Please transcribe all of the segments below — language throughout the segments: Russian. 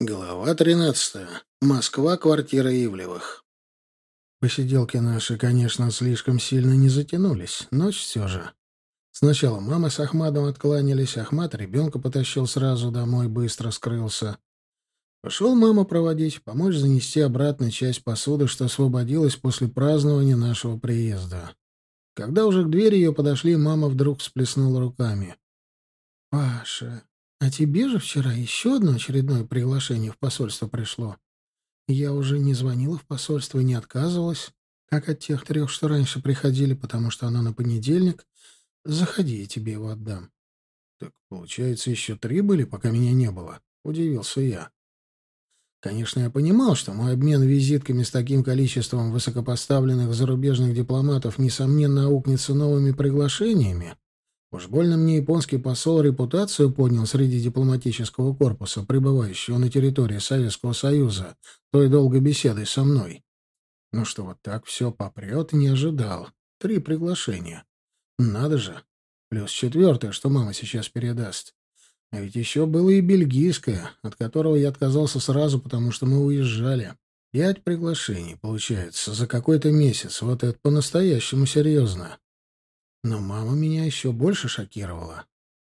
Глава тринадцатая. Москва, квартира Ивлевых. Посиделки наши, конечно, слишком сильно не затянулись. Ночь все же. Сначала мама с Ахмадом откланялись, Ахмад ребенка потащил сразу домой, быстро скрылся. Пошел мама проводить, помочь занести обратно часть посуды, что освободилась после празднования нашего приезда. Когда уже к двери ее подошли, мама вдруг всплеснула руками. «Паша, а тебе же вчера еще одно очередное приглашение в посольство пришло. Я уже не звонила в посольство и не отказывалась, как от тех трех, что раньше приходили, потому что оно на понедельник. Заходи, я тебе его отдам. Так, получается, еще три были, пока меня не было? Удивился я. Конечно, я понимал, что мой обмен визитками с таким количеством высокопоставленных зарубежных дипломатов несомненно аукнется новыми приглашениями, Уж больно мне японский посол репутацию поднял среди дипломатического корпуса, пребывающего на территории Советского Союза, той долгой беседой со мной. Ну что, вот так все попрет, не ожидал. Три приглашения. Надо же. Плюс четвертое, что мама сейчас передаст. А ведь еще было и бельгийское, от которого я отказался сразу, потому что мы уезжали. Пять приглашений, получается, за какой-то месяц. Вот это по-настоящему серьезно. Но мама меня еще больше шокировала.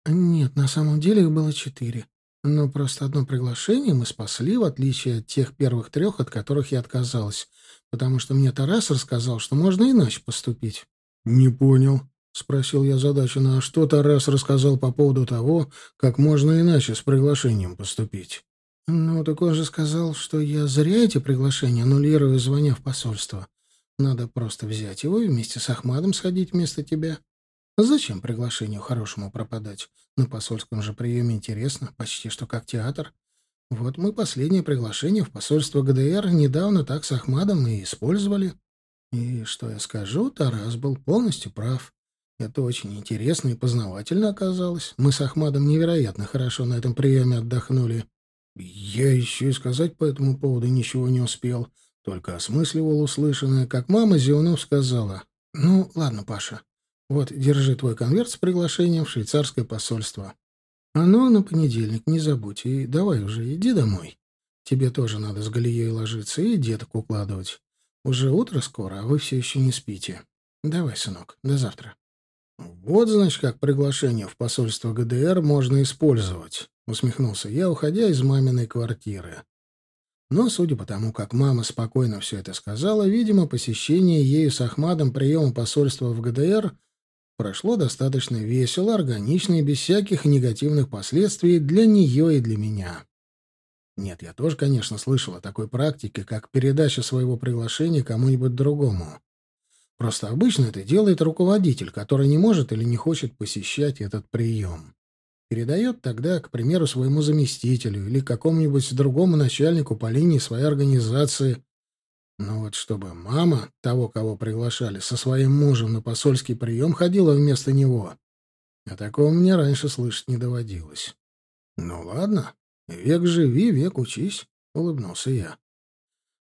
Нет, на самом деле их было четыре. Но просто одно приглашение мы спасли, в отличие от тех первых трех, от которых я отказалась, потому что мне Тарас рассказал, что можно иначе поступить. «Не понял», — спросил я задачу, а что Тарас рассказал по поводу того, как можно иначе с приглашением поступить? «Ну, так он же сказал, что я зря эти приглашения аннулирую, звоня в посольство. Надо просто взять его и вместе с Ахмадом сходить вместо тебя. Зачем приглашению хорошему пропадать? На посольском же приеме интересно, почти что как театр. Вот мы последнее приглашение в посольство ГДР недавно так с Ахмадом и использовали. И что я скажу, Тарас был полностью прав. Это очень интересно и познавательно оказалось. Мы с Ахмадом невероятно хорошо на этом приеме отдохнули. Я еще и сказать по этому поводу ничего не успел. Только осмысливал услышанное, как мама, зевнув, сказала. «Ну, ладно, Паша. Вот, держи твой конверт с приглашением в швейцарское посольство. Оно на понедельник, не забудь. И давай уже, иди домой. Тебе тоже надо с Галией ложиться и деток укладывать. Уже утро скоро, а вы все еще не спите. Давай, сынок, до завтра». «Вот, значит, как приглашение в посольство ГДР можно использовать», — усмехнулся я, уходя из маминой квартиры. Но, судя по тому, как мама спокойно все это сказала, видимо, посещение ею с Ахмадом приема посольства в ГДР прошло достаточно весело, органично и без всяких негативных последствий для нее и для меня. Нет, я тоже, конечно, слышал о такой практике, как передача своего приглашения кому-нибудь другому. Просто обычно это делает руководитель, который не может или не хочет посещать этот прием. Передает тогда, к примеру, своему заместителю или какому-нибудь другому начальнику по линии своей организации. Но вот чтобы мама того, кого приглашали, со своим мужем на посольский прием ходила вместо него, а такого мне раньше слышать не доводилось. «Ну ладно, век живи, век учись», — улыбнулся я.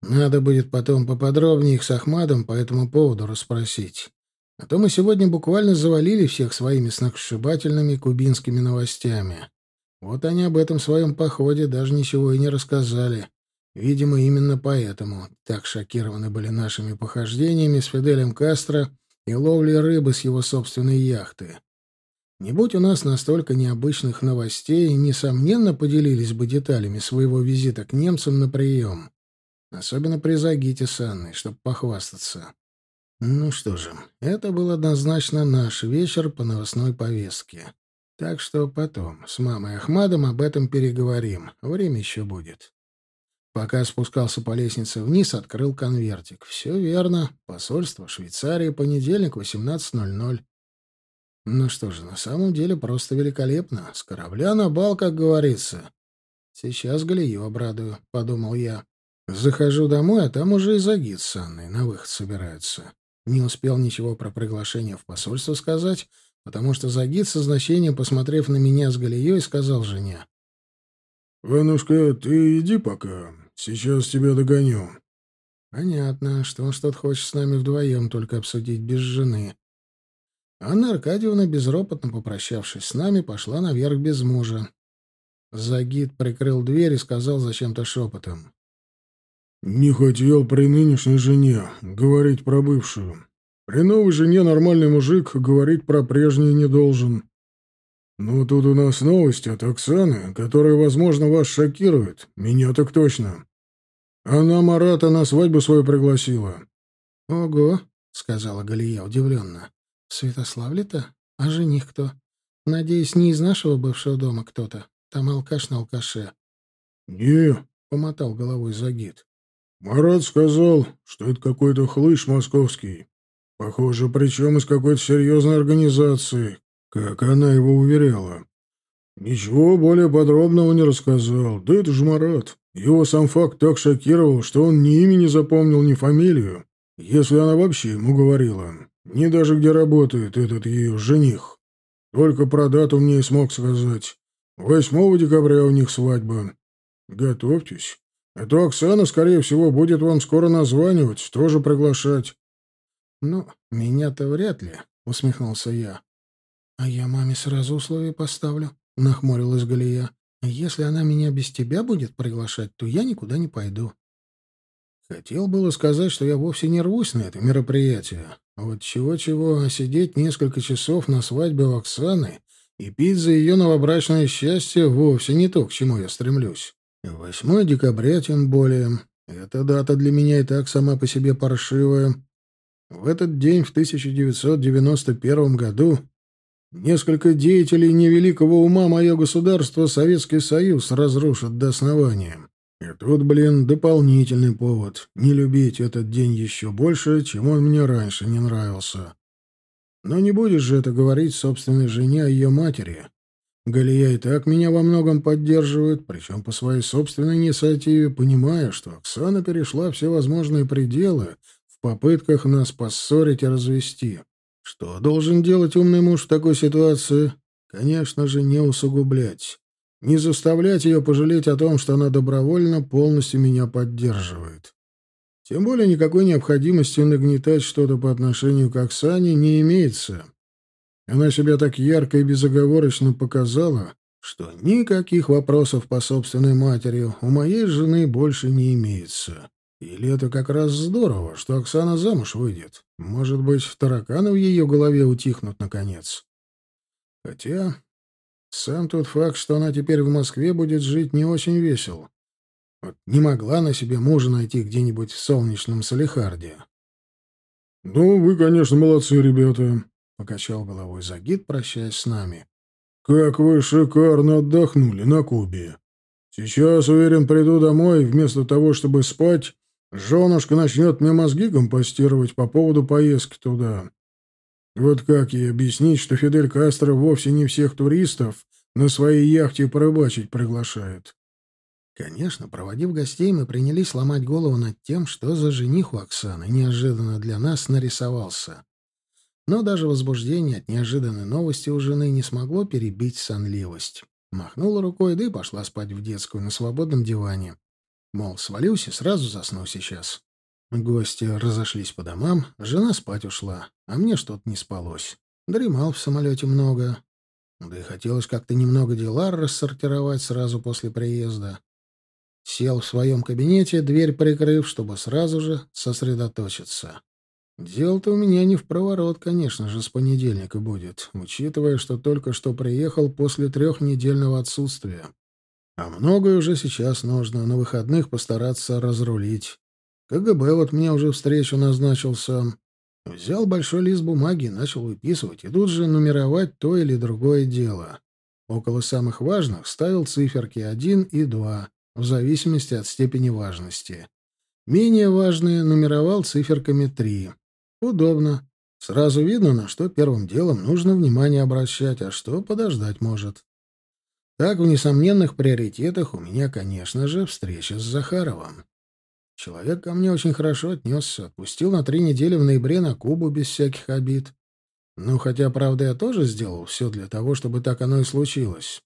«Надо будет потом поподробнее их с Ахмадом по этому поводу расспросить. А то мы сегодня буквально завалили всех своими сногсшибательными кубинскими новостями. Вот они об этом своем походе даже ничего и не рассказали. Видимо, именно поэтому так шокированы были нашими похождениями с Фиделем Кастро и ловлей рыбы с его собственной яхты. Не будь у нас настолько необычных новостей, несомненно, поделились бы деталями своего визита к немцам на прием. Особенно при Загите с Анной, чтобы похвастаться. Ну что же, это был однозначно наш вечер по новостной повестке. Так что потом с мамой Ахмадом об этом переговорим. Время еще будет. Пока спускался по лестнице вниз, открыл конвертик. Все верно. Посольство Швейцарии, понедельник, 18.00. Ну что же, на самом деле просто великолепно. С корабля на бал, как говорится. Сейчас Галию обрадую, — подумал я. Захожу домой, а там уже и Загид с Анной на выход собираются. Не успел ничего про приглашение в посольство сказать, потому что Загид со значением, посмотрев на меня с Галией, сказал жене. «Ванушка, ты иди пока. Сейчас тебя догоню». «Понятно, что он что-то хочет с нами вдвоем только обсудить без жены». Анна Аркадьевна, безропотно попрощавшись с нами, пошла наверх без мужа. Загид прикрыл дверь и сказал зачем-то шепотом. «Не хотел при нынешней жене говорить про бывшую. При новой жене нормальный мужик говорить про прежнюю не должен. Но тут у нас новость от Оксаны, которая, возможно, вас шокирует. Меня так точно. Она Марата на свадьбу свою пригласила». «Ого», — сказала Галия удивленно. «В Святославле-то? А жених кто? Надеюсь, не из нашего бывшего дома кто-то. Там алкаш на алкаше». «Не», — помотал головой Загид. Марат сказал, что это какой-то хлыщ московский. Похоже, причем из какой-то серьезной организации, как она его уверяла. Ничего более подробного не рассказал. Да это же Марат. Его сам факт так шокировал, что он ни имя не запомнил, ни фамилию, если она вообще ему говорила. Ни даже где работает этот ее жених. Только про дату мне и смог сказать. 8 декабря у них свадьба. Готовьтесь. А то Оксана, скорее всего, будет вам скоро названивать, тоже приглашать. — Ну, меня-то вряд ли, — усмехнулся я. — А я маме сразу условия поставлю, — нахмурилась Галия. — Если она меня без тебя будет приглашать, то я никуда не пойду. Хотел было сказать, что я вовсе не рвусь на это мероприятие. А вот чего-чего, а сидеть несколько часов на свадьбе у Оксаны и пить за ее новобрачное счастье вовсе не то, к чему я стремлюсь. 8 декабря тем более. Эта дата для меня и так сама по себе паршивая. В этот день, в 1991 году, несколько деятелей невеликого ума мое государство, Советский Союз, разрушат до основания. И тут, блин, дополнительный повод не любить этот день еще больше, чем он мне раньше не нравился. Но не будешь же это говорить собственной жене о ее матери. Галия и так меня во многом поддерживает, причем по своей собственной инициативе, понимая, что Оксана перешла все возможные пределы в попытках нас поссорить и развести. Что должен делать умный муж в такой ситуации? Конечно же, не усугублять. Не заставлять ее пожалеть о том, что она добровольно полностью меня поддерживает. Тем более никакой необходимости нагнетать что-то по отношению к Оксане не имеется. Она себя так ярко и безоговорочно показала, что никаких вопросов по собственной матери у моей жены больше не имеется. Или это как раз здорово, что Оксана замуж выйдет. Может быть, тараканы в ее голове утихнут наконец. Хотя сам тот факт, что она теперь в Москве будет жить, не очень весел. Вот не могла на себе мужа найти где-нибудь в солнечном Салихарде. «Ну, вы, конечно, молодцы, ребята», — покачал головой Загид, прощаясь с нами. «Как вы шикарно отдохнули на Кубе. Сейчас, уверен, приду домой, вместо того, чтобы спать, женушка начнет мне мозги компостировать по поводу поездки туда. Вот как ей объяснить, что Фидель Кастро вовсе не всех туристов на своей яхте порыбачить приглашает?» Конечно, проводив гостей, мы принялись ломать голову над тем, что за жених у Оксаны неожиданно для нас нарисовался. Но даже возбуждение от неожиданной новости у жены не смогло перебить сонливость. Махнула рукой, да и пошла спать в детскую на свободном диване. Мол, свалюсь и сразу засну сейчас. Гости разошлись по домам, жена спать ушла, а мне что-то не спалось. Дремал в самолете много. Да и хотелось как-то немного дела рассортировать сразу после приезда. Сел в своем кабинете, дверь прикрыв, чтобы сразу же сосредоточиться. Дело-то у меня не в проворот, конечно же, с понедельника будет, учитывая, что только что приехал после трехнедельного отсутствия. А многое уже сейчас нужно на выходных постараться разрулить. КГБ вот мне уже встречу назначил сам. Взял большой лист бумаги и начал выписывать, и тут же нумеровать то или другое дело. Около самых важных ставил циферки 1 и 2, в зависимости от степени важности. Менее важные нумеровал циферками 3. Удобно. Сразу видно, на что первым делом нужно внимание обращать, а что подождать может. Так, в несомненных приоритетах у меня, конечно же, встреча с Захаровым. Человек ко мне очень хорошо отнесся, отпустил на три недели в ноябре на Кубу без всяких обид. Ну, хотя, правда, я тоже сделал все для того, чтобы так оно и случилось.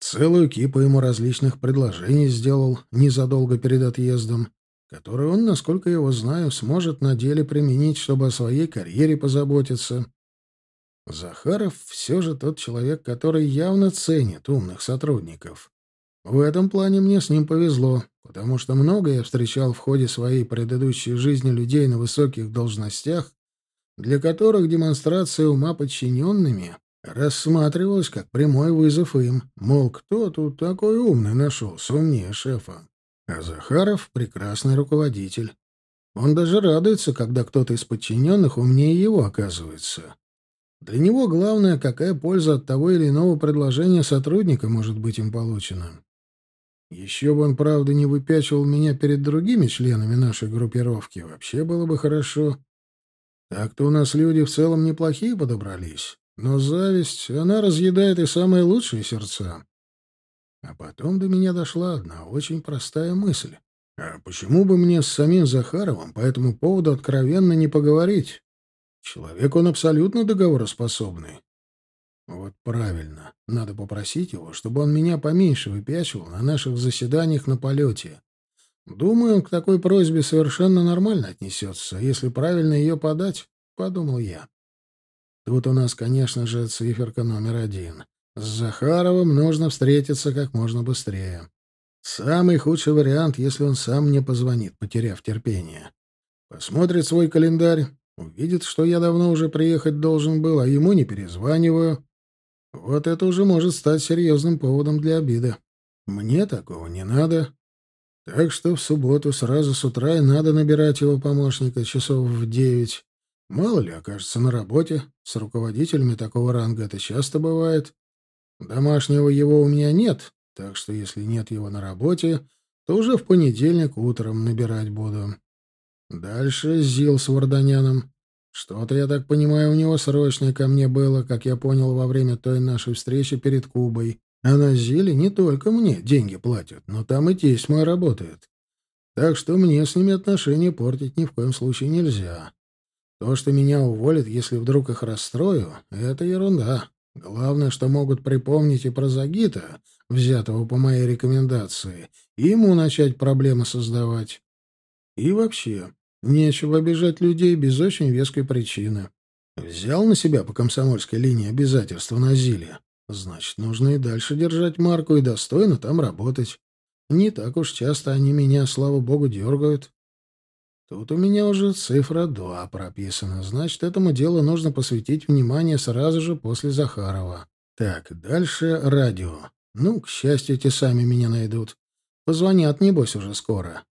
Целую кипу ему различных предложений сделал незадолго перед отъездом который он, насколько я его знаю, сможет на деле применить, чтобы о своей карьере позаботиться. Захаров все же тот человек, который явно ценит умных сотрудников. В этом плане мне с ним повезло, потому что много я встречал в ходе своей предыдущей жизни людей на высоких должностях, для которых демонстрация ума подчиненными рассматривалась как прямой вызов им, мол, кто тут такой умный нашелся умнее шефа. А Захаров — прекрасный руководитель. Он даже радуется, когда кто-то из подчиненных умнее его оказывается. Для него главное, какая польза от того или иного предложения сотрудника может быть им получена. Еще бы он, правда, не выпячивал меня перед другими членами нашей группировки. Вообще было бы хорошо. Так-то у нас люди в целом неплохие подобрались. Но зависть, она разъедает и самые лучшие сердца. А потом до меня дошла одна очень простая мысль. А почему бы мне с самим Захаровым по этому поводу откровенно не поговорить? Человек он абсолютно договороспособный. Вот правильно. Надо попросить его, чтобы он меня поменьше выпячивал на наших заседаниях на полете. Думаю, он к такой просьбе совершенно нормально отнесется, если правильно ее подать, — подумал я. Тут у нас, конечно же, циферка номер один. С Захаровым нужно встретиться как можно быстрее. Самый худший вариант, если он сам мне позвонит, потеряв терпение. Посмотрит свой календарь, увидит, что я давно уже приехать должен был, а ему не перезваниваю, вот это уже может стать серьезным поводом для обиды. Мне такого не надо. Так что в субботу сразу с утра и надо набирать его помощника часов в девять. Мало ли окажется на работе. С руководителями такого ранга это часто бывает. Домашнего его у меня нет, так что если нет его на работе, то уже в понедельник утром набирать буду. Дальше Зил с Варданяном. Что-то, я так понимаю, у него срочное ко мне было, как я понял во время той нашей встречи перед Кубой. А на Зиле не только мне деньги платят, но там и тесть мой работает. Так что мне с ними отношения портить ни в коем случае нельзя. То, что меня уволят, если вдруг их расстрою, — это ерунда. Главное, что могут припомнить и про Загита, взятого по моей рекомендации, и ему начать проблемы создавать. И вообще, Нечего обижать людей без очень веской причины. Взял на себя по комсомольской линии обязательства на Зиле. Значит, нужно и дальше держать марку и достойно там работать. Не так уж часто они меня, слава богу, дергают. Тут у меня уже цифра 2 прописана. Значит, этому делу нужно посвятить внимание сразу же после Захарова. Так, дальше радио. Ну, к счастью, те сами меня найдут. Позвонят, небось, уже скоро.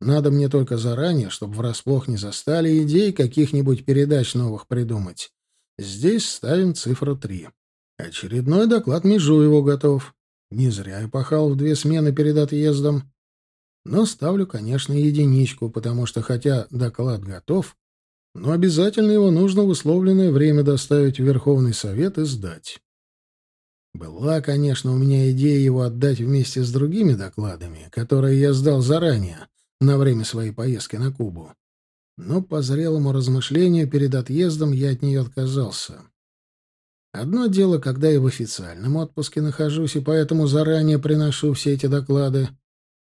Надо мне только заранее, чтобы врасплох не застали, идей каких-нибудь передач новых придумать. Здесь ставим цифру три. Очередной доклад Межуеву готов. Не зря я пахал в две смены перед отъездом. Но ставлю, конечно, единичку, потому что хотя доклад готов, но обязательно его нужно в условленное время доставить в Верховный Совет и сдать. Была, конечно, у меня идея его отдать вместе с другими докладами, которые я сдал заранее, на время своей поездки на Кубу. Но по зрелому размышлению перед отъездом я от нее отказался. Одно дело, когда я в официальном отпуске нахожусь и поэтому заранее приношу все эти доклады,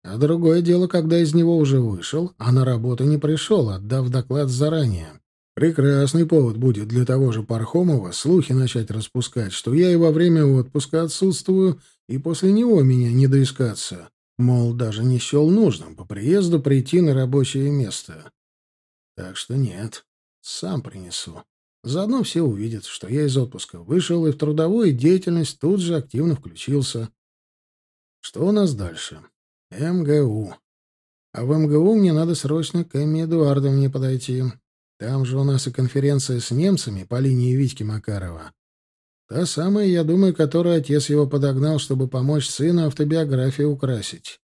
а другое дело, когда из него уже вышел, а на работу не пришел, отдав доклад заранее. Прекрасный повод будет для того же Пархомова слухи начать распускать, что я и во время отпуска отсутствую, и после него меня не доискаться. Мол, даже не счел нужным по приезду прийти на рабочее место. Так что нет, сам принесу. Заодно все увидят, что я из отпуска вышел и в трудовую деятельность тут же активно включился. Что у нас дальше? МГУ. А в МГУ мне надо срочно к Эмме Эдуардовне подойти. Там же у нас и конференция с немцами по линии Витьки Макарова. Та самая, я думаю, которую отец его подогнал, чтобы помочь сыну автобиографию украсить.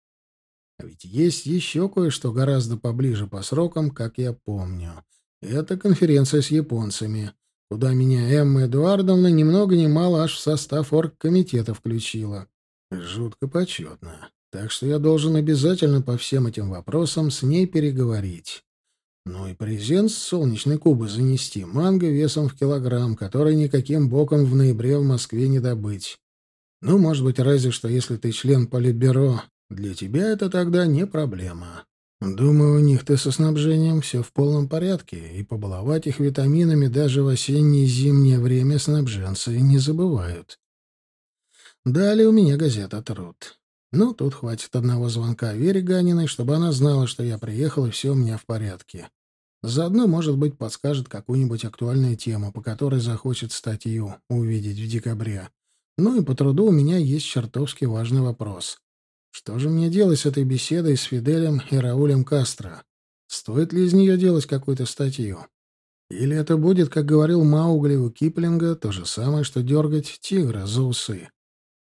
А ведь есть еще кое-что гораздо поближе по срокам, как я помню. Это конференция с японцами, куда меня Эмма Эдуардовна ни много ни мало аж в состав оргкомитета включила. Жутко почетно. Так что я должен обязательно по всем этим вопросам с ней переговорить. Ну и презент с солнечной кубы занести, манго весом в килограмм, который никаким боком в ноябре в Москве не добыть. Ну, может быть, разве что если ты член политбюро, для тебя это тогда не проблема. Думаю, у них-то со снабжением все в полном порядке, и побаловать их витаминами даже в осеннее и зимнее время снабженцы не забывают. Далее у меня газета «Труд». Ну, тут хватит одного звонка Вере Ганиной, чтобы она знала, что я приехал и все у меня в порядке. Заодно, может быть, подскажет какую-нибудь актуальную тему, по которой захочет статью увидеть в декабре. Ну и по труду у меня есть чертовски важный вопрос. Что же мне делать с этой беседой с Фиделем и Раулем Кастро? Стоит ли из нее делать какую-то статью? Или это будет, как говорил Маугли у Киплинга, то же самое, что дергать тигра за усы?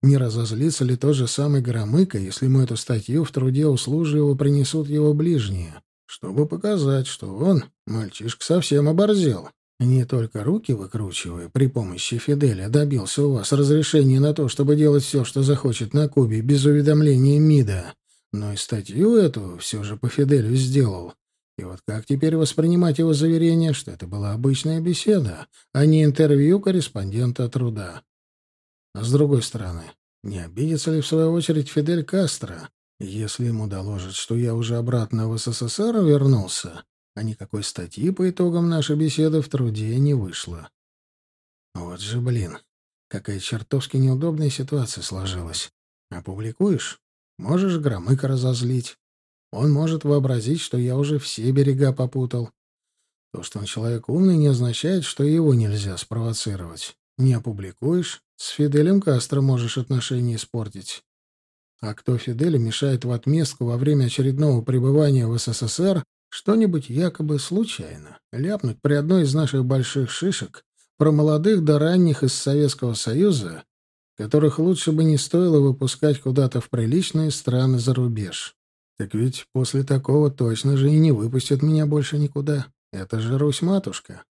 Не разозлится ли тот же самый Громыко, если ему эту статью в труде услужливо принесут его ближние, чтобы показать, что он, мальчишка, совсем оборзел? Не только руки выкручивая при помощи Фиделя добился у вас разрешения на то, чтобы делать все, что захочет на Кубе, без уведомления МИДа, но и статью эту все же по Фиделю сделал. И вот как теперь воспринимать его заверение, что это была обычная беседа, а не интервью корреспондента труда? А с другой стороны, не обидится ли в свою очередь Фидель Кастро, если ему доложат, что я уже обратно в СССР вернулся, а никакой статьи по итогам нашей беседы в труде не вышло? Вот же, блин, какая чертовски неудобная ситуация сложилась. Опубликуешь? Можешь Громыка разозлить. Он может вообразить, что я уже все берега попутал. То, что он человек умный, не означает, что его нельзя спровоцировать. Не опубликуешь, с Фиделем Кастро можешь отношения испортить. А кто Фиделю мешает в отместку во время очередного пребывания в СССР что-нибудь якобы случайно ляпнуть при одной из наших больших шишек про молодых до ранних из Советского Союза, которых лучше бы не стоило выпускать куда-то в приличные страны за рубеж. Так ведь после такого точно же и не выпустят меня больше никуда. Это же Русь-матушка.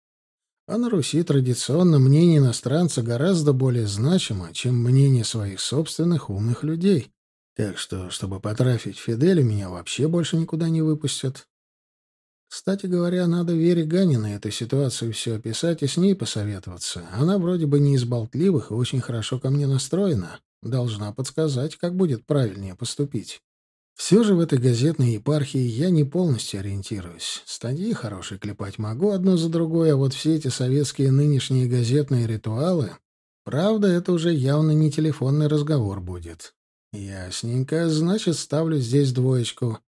А на Руси традиционно мнение иностранца гораздо более значимо, чем мнение своих собственных умных людей. Так что, чтобы потрафить Фиделя, меня вообще больше никуда не выпустят. Кстати говоря, надо Вере Ганиной эту ситуацию все описать и с ней посоветоваться. Она вроде бы не из болтливых и очень хорошо ко мне настроена. Должна подсказать, как будет правильнее поступить. Все же в этой газетной епархии я не полностью ориентируюсь. Статьи хорошие клепать могу одну за другой, а вот все эти советские нынешние газетные ритуалы... Правда, это уже явно не телефонный разговор будет. Ясненько, значит, ставлю здесь двоечку.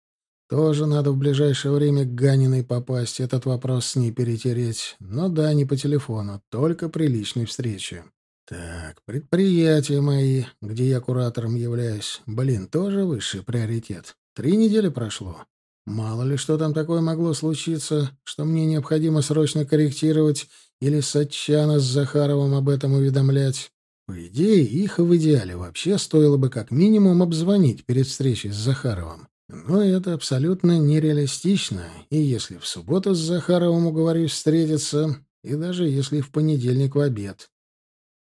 Тоже надо в ближайшее время к Ганиной попасть, этот вопрос с ней перетереть. Но да, не по телефону, только при личной встрече. Так, предприятия мои, где я куратором являюсь, блин, тоже высший приоритет. Три недели прошло. Мало ли что там такое могло случиться, что мне необходимо срочно корректировать или Сатчана с Захаровым об этом уведомлять. По идее, их в идеале вообще стоило бы как минимум обзвонить перед встречей с Захаровым. Но это абсолютно нереалистично, и если в субботу с Захаровым уговорюсь встретиться, и даже если в понедельник в обед,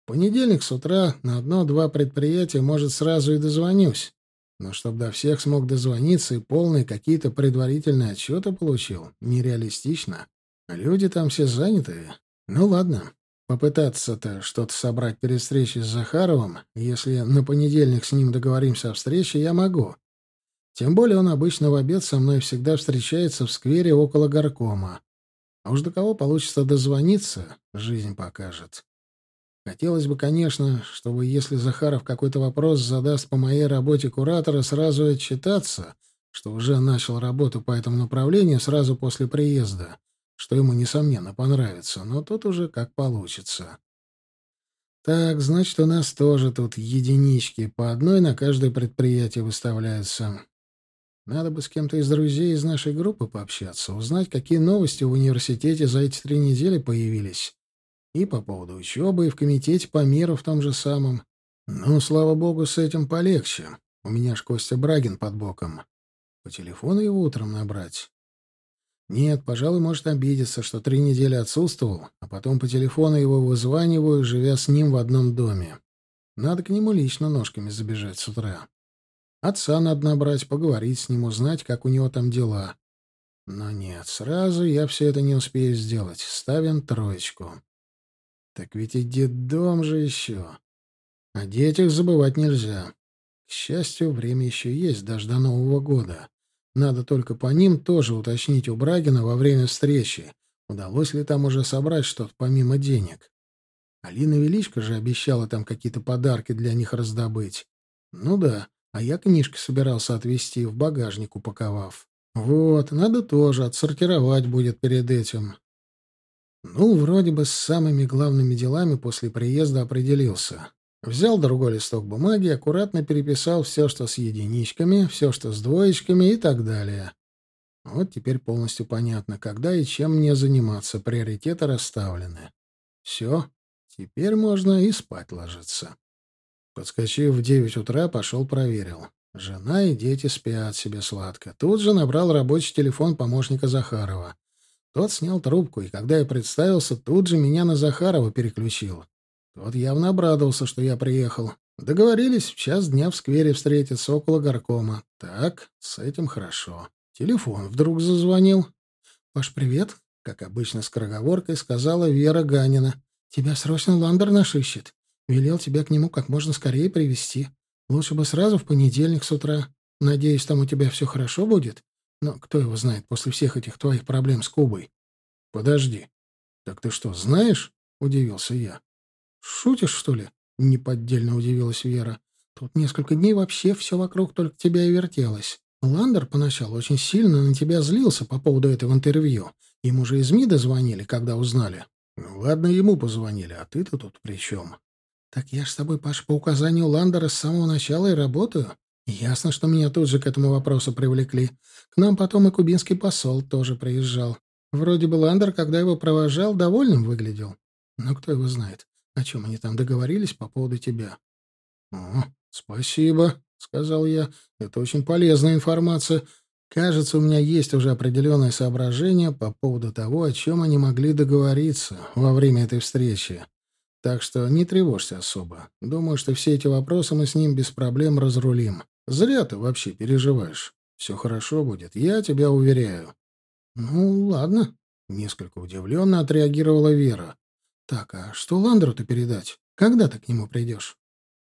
понедельник с утра на одно-два предприятия, может, сразу и дозвонюсь. Но чтобы до всех смог дозвониться и полные какие-то предварительные отчеты получил, нереалистично. Люди там все занятые. Ну ладно, попытаться-то что-то собрать перед встречей с Захаровым, если на понедельник с ним договоримся о встрече, я могу. Тем более он обычно в обед со мной всегда встречается в сквере около горкома. А уж до кого получится дозвониться, жизнь покажет. Хотелось бы, конечно, чтобы, если Захаров какой-то вопрос задаст по моей работе куратора, сразу отчитаться, что уже начал работу по этому направлению сразу после приезда, что ему, несомненно, понравится, но тут уже как получится. Так, значит, у нас тоже тут единички, по одной на каждое предприятие выставляются. Надо бы с кем-то из друзей из нашей группы пообщаться, узнать, какие новости в университете за эти три недели появились. И по поводу учебы, и в комитете по миру в том же самом. Ну, слава богу, с этим полегче. У меня ж Костя Брагин под боком. По телефону его утром набрать. Нет, пожалуй, может обидеться, что три недели отсутствовал, а потом по телефону его вызваниваю, живя с ним в одном доме. Надо к нему лично ножками забежать с утра. Отца надо набрать, поговорить с ним, узнать, как у него там дела. Но нет, сразу я все это не успею сделать. Ставим троечку. Так ведь и детдом же еще. О детях забывать нельзя. К счастью, время еще есть, даже до Нового года. Надо только по ним тоже уточнить у Брагина во время встречи, удалось ли там уже собрать что-то помимо денег. Алина Величко же обещала там какие-то подарки для них раздобыть. Ну да, А я книжки собирался отвезти, в багажник упаковав. Вот, надо тоже отсортировать будет перед этим. Ну, вроде бы с самыми главными делами после приезда определился. Взял другой листок бумаги, аккуратно переписал все, что с единичками, все, что с двоечками и так далее. Вот теперь полностью понятно, когда и чем мне заниматься, приоритеты расставлены. Все, теперь можно и спать ложиться. Подскочив в девять утра, пошел проверил. Жена и дети спят себе сладко. Тут же набрал рабочий телефон помощника Захарова. Тот снял трубку, и когда я представился, тут же меня на Захарова переключил. Тот явно обрадовался, что я приехал. Договорились в час дня в сквере встретиться около горкома. Так, с этим хорошо. Телефон вдруг зазвонил. «Паш, привет», — как обычно с кроговоркой сказала Вера Ганина. «Тебя срочно Ландер наш. Велел тебя к нему как можно скорее привести. Лучше бы сразу в понедельник с утра. Надеюсь, там у тебя все хорошо будет. Но кто его знает после всех этих твоих проблем с Кубой? — Подожди. Так ты что, знаешь? — удивился я. — Шутишь, что ли? — неподдельно удивилась Вера. Тут несколько дней вообще все вокруг только тебя и вертелось. Ландер поначалу очень сильно на тебя злился по поводу этого интервью. Ему же из МИДа звонили, когда узнали. Ну, ладно, ему позвонили, а ты-то тут при чем? «Так я ж с тобой, Паш, по указанию Ландера с самого начала и работаю. Ясно, что меня тут же к этому вопросу привлекли. К нам потом и кубинский посол тоже приезжал. Вроде бы Ландер, когда его провожал, довольным выглядел. Но кто его знает, о чем они там договорились по поводу тебя». «О, спасибо», — сказал я. «Это очень полезная информация. Кажется, у меня есть уже определенное соображение по поводу того, о чем они могли договориться во время этой встречи. Так что не тревожься особо. Думаю, что все эти вопросы мы с ним без проблем разрулим. Зря ты вообще переживаешь. Все хорошо будет, я тебя уверяю. Ну, ладно. Несколько удивленно отреагировала Вера. Так, а что Ландру-то передать? Когда ты к нему придешь?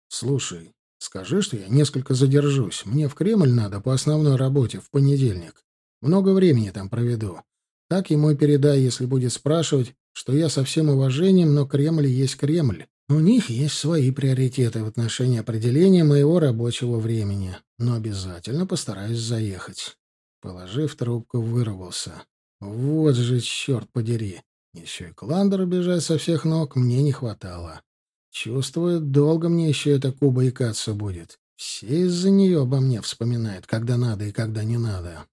Слушай, скажи, что я несколько задержусь. Мне в Кремль надо по основной работе в понедельник. Много времени там проведу. Так ему и передай, если будет спрашивать, что я со всем уважением, но Кремль есть Кремль. У них есть свои приоритеты в отношении определения моего рабочего времени, но обязательно постараюсь заехать. Положив трубку, вырвался. Вот же черт подери. Еще и Кландер бежать со всех ног мне не хватало. Чувствую, долго мне еще эта Куба икаться будет. Все из-за нее обо мне вспоминают, когда надо и когда не надо.